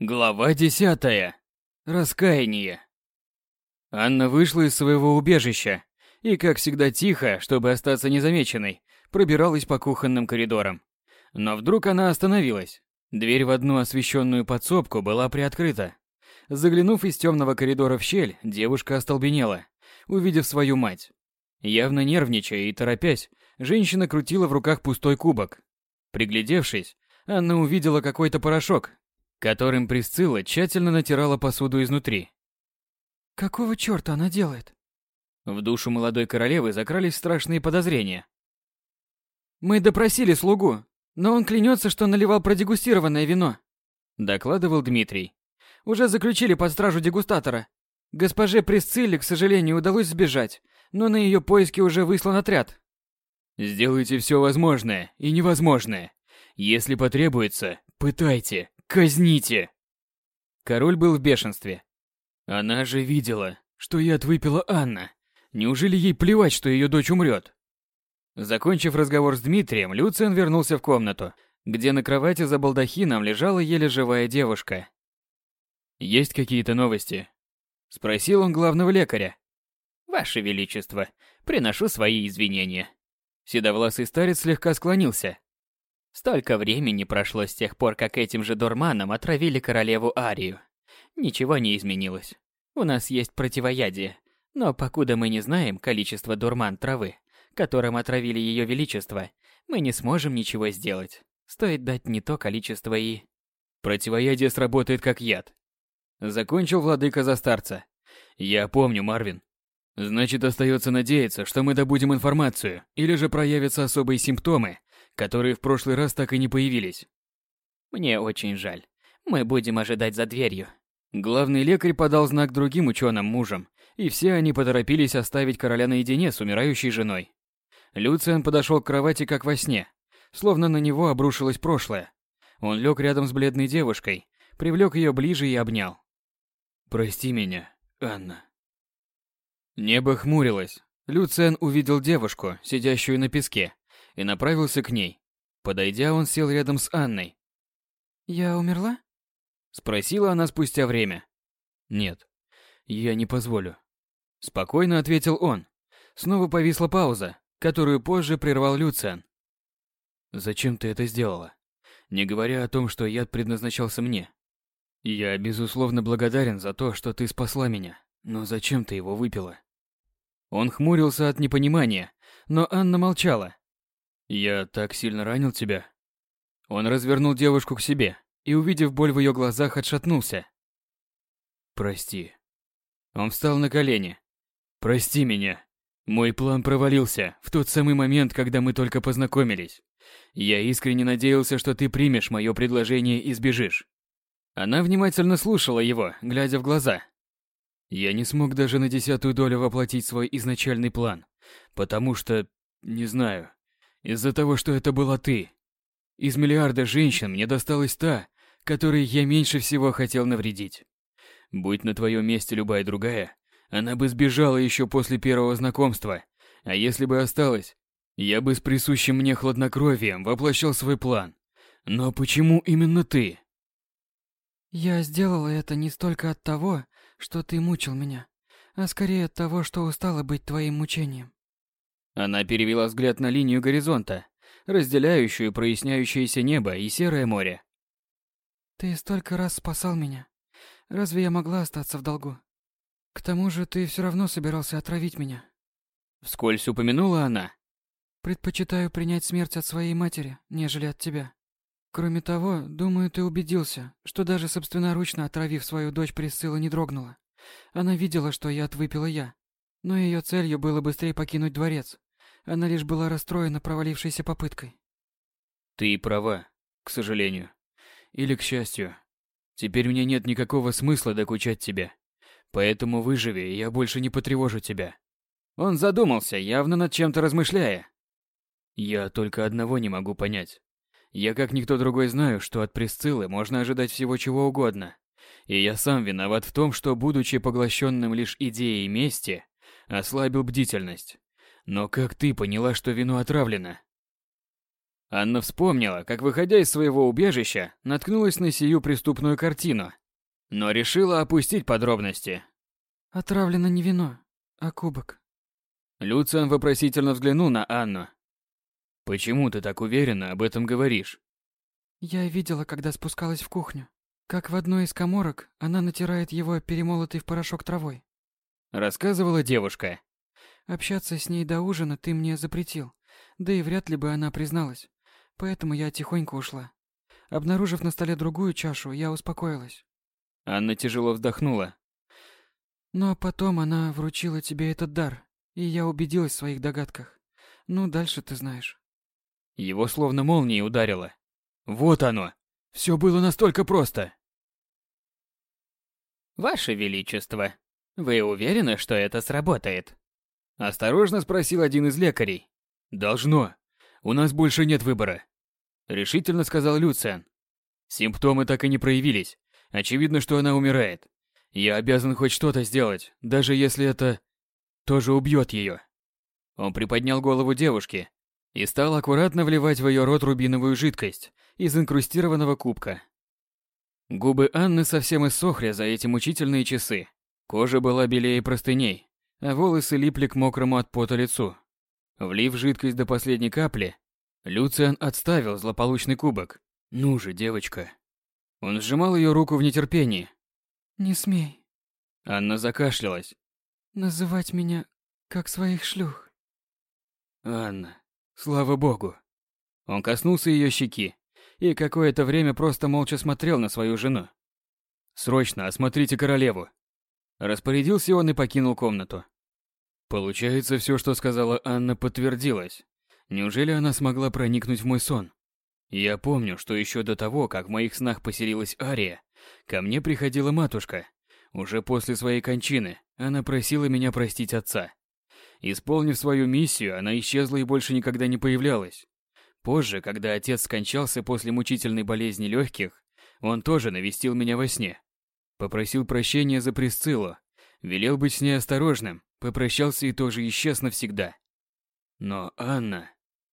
Глава десятая. Раскаяние. Анна вышла из своего убежища и, как всегда тихо, чтобы остаться незамеченной, пробиралась по кухонным коридорам. Но вдруг она остановилась. Дверь в одну освещенную подсобку была приоткрыта. Заглянув из темного коридора в щель, девушка остолбенела, увидев свою мать. Явно нервничая и торопясь, женщина крутила в руках пустой кубок. Приглядевшись, Анна увидела какой-то порошок, которым Присцилла тщательно натирала посуду изнутри. «Какого черта она делает?» В душу молодой королевы закрались страшные подозрения. «Мы допросили слугу, но он клянется, что наливал продегустированное вино», докладывал Дмитрий. «Уже заключили под стражу дегустатора. Госпоже Присцилле, к сожалению, удалось сбежать, но на ее поиски уже выслан отряд». «Сделайте все возможное и невозможное. Если потребуется, пытайте, Казните!» Король был в бешенстве. Она же видела, что яд выпила Анна. Неужели ей плевать, что ее дочь умрет? Закончив разговор с Дмитрием, Люциан вернулся в комнату, где на кровати за балдахином лежала еле живая девушка. «Есть какие-то новости?» Спросил он главного лекаря. «Ваше Величество, приношу свои извинения». Седовласый старец слегка склонился, Столько времени прошло с тех пор, как этим же дурманом отравили королеву Арию. Ничего не изменилось. У нас есть противоядие, но покуда мы не знаем количество дурман травы, которым отравили ее величество, мы не сможем ничего сделать. Стоит дать не то количество и... Противоядие сработает как яд. Закончил владыка за старца. Я помню, Марвин. Значит, остается надеяться, что мы добудем информацию, или же проявятся особые симптомы, которые в прошлый раз так и не появились. Мне очень жаль. Мы будем ожидать за дверью. Главный лекарь подал знак другим ученым мужам, и все они поторопились оставить короля наедине с умирающей женой. Люциан подошел к кровати как во сне, словно на него обрушилось прошлое. Он лег рядом с бледной девушкой, привлек ее ближе и обнял. «Прости меня, Анна». Небо хмурилось. Люциан увидел девушку, сидящую на песке, и направился к ней. Подойдя, он сел рядом с Анной. «Я умерла?» Спросила она спустя время. «Нет, я не позволю». Спокойно ответил он. Снова повисла пауза, которую позже прервал Люциан. «Зачем ты это сделала? Не говоря о том, что яд предназначался мне. Я, безусловно, благодарен за то, что ты спасла меня, но зачем ты его выпила?» Он хмурился от непонимания, но Анна молчала, «Я так сильно ранил тебя?» Он развернул девушку к себе и, увидев боль в ее глазах, отшатнулся. «Прости». Он встал на колени. «Прости меня. Мой план провалился в тот самый момент, когда мы только познакомились. Я искренне надеялся, что ты примешь мое предложение и сбежишь». Она внимательно слушала его, глядя в глаза. Я не смог даже на десятую долю воплотить свой изначальный план, потому что, не знаю, из-за того, что это была ты. Из миллиарда женщин мне досталась та, которой я меньше всего хотел навредить. Будь на твоем месте любая другая, она бы сбежала еще после первого знакомства. А если бы осталась, я бы с присущим мне хладнокровием воплощал свой план. Но почему именно ты? Я сделала это не столько от того, что ты мучил меня, а скорее от того, что устала быть твоим мучением. Она перевела взгляд на линию горизонта, разделяющую проясняющееся небо и серое море. «Ты столько раз спасал меня. Разве я могла остаться в долгу? К тому же ты все равно собирался отравить меня». Вскользь упомянула она. «Предпочитаю принять смерть от своей матери, нежели от тебя. Кроме того, думаю, ты убедился, что даже собственноручно отравив свою дочь, Присцилла не дрогнула. Она видела, что яд выпила я, но ее целью было быстрее покинуть дворец, она лишь была расстроена провалившейся попыткой. Ты права, к сожалению. Или к счастью. Теперь мне нет никакого смысла докучать тебе. Поэтому выживи, я больше не потревожу тебя. Он задумался, явно над чем-то размышляя. Я только одного не могу понять. Я как никто другой знаю, что от Присциллы можно ожидать всего чего угодно. И я сам виноват в том, что, будучи поглощенным лишь идеей мести, ослабил бдительность. Но как ты поняла, что вино отравлено? Анна вспомнила, как, выходя из своего убежища, наткнулась на сию преступную картину, но решила опустить подробности. Отравлено не вино, а кубок. Люциан вопросительно взглянул на Анну. «Почему ты так уверенно об этом говоришь?» Я видела, когда спускалась в кухню, как в одной из каморок она натирает его перемолотый в порошок травой. Рассказывала девушка. Общаться с ней до ужина ты мне запретил, да и вряд ли бы она призналась. Поэтому я тихонько ушла. Обнаружив на столе другую чашу, я успокоилась. Анна тяжело вздохнула. Но потом она вручила тебе этот дар, и я убедилась в своих догадках. Ну, дальше ты знаешь. Его словно молнией ударило. Вот оно. Все было настолько просто. Ваше Величество, вы уверены, что это сработает? Осторожно спросил один из лекарей. Должно. У нас больше нет выбора. Решительно сказал Люциан. Симптомы так и не проявились. Очевидно, что она умирает. Я обязан хоть что-то сделать, даже если это тоже убьет ее. Он приподнял голову девушки и стал аккуратно вливать в ее рот рубиновую жидкость из инкрустированного кубка. Губы Анны совсем иссохли за эти мучительные часы. Кожа была белее простыней, а волосы липли к мокрому от пота лицу. Влив жидкость до последней капли, Люциан отставил злополучный кубок. «Ну же, девочка». Он сжимал ее руку в нетерпении. «Не смей». Анна закашлялась. «Называть меня как своих шлюх». «Анна, слава богу». Он коснулся ее щеки и какое-то время просто молча смотрел на свою жену. «Срочно осмотрите королеву». Распорядился он и покинул комнату. Получается, все, что сказала Анна, подтвердилось. Неужели она смогла проникнуть в мой сон? Я помню, что еще до того, как в моих снах поселилась Ария, ко мне приходила матушка. Уже после своей кончины она просила меня простить отца. Исполнив свою миссию, она исчезла и больше никогда не появлялась. Позже, когда отец скончался после мучительной болезни легких, он тоже навестил меня во сне. Попросил прощения за Присциллу, велел быть с ней осторожным, Попрощался и тоже исчез навсегда. Но Анна...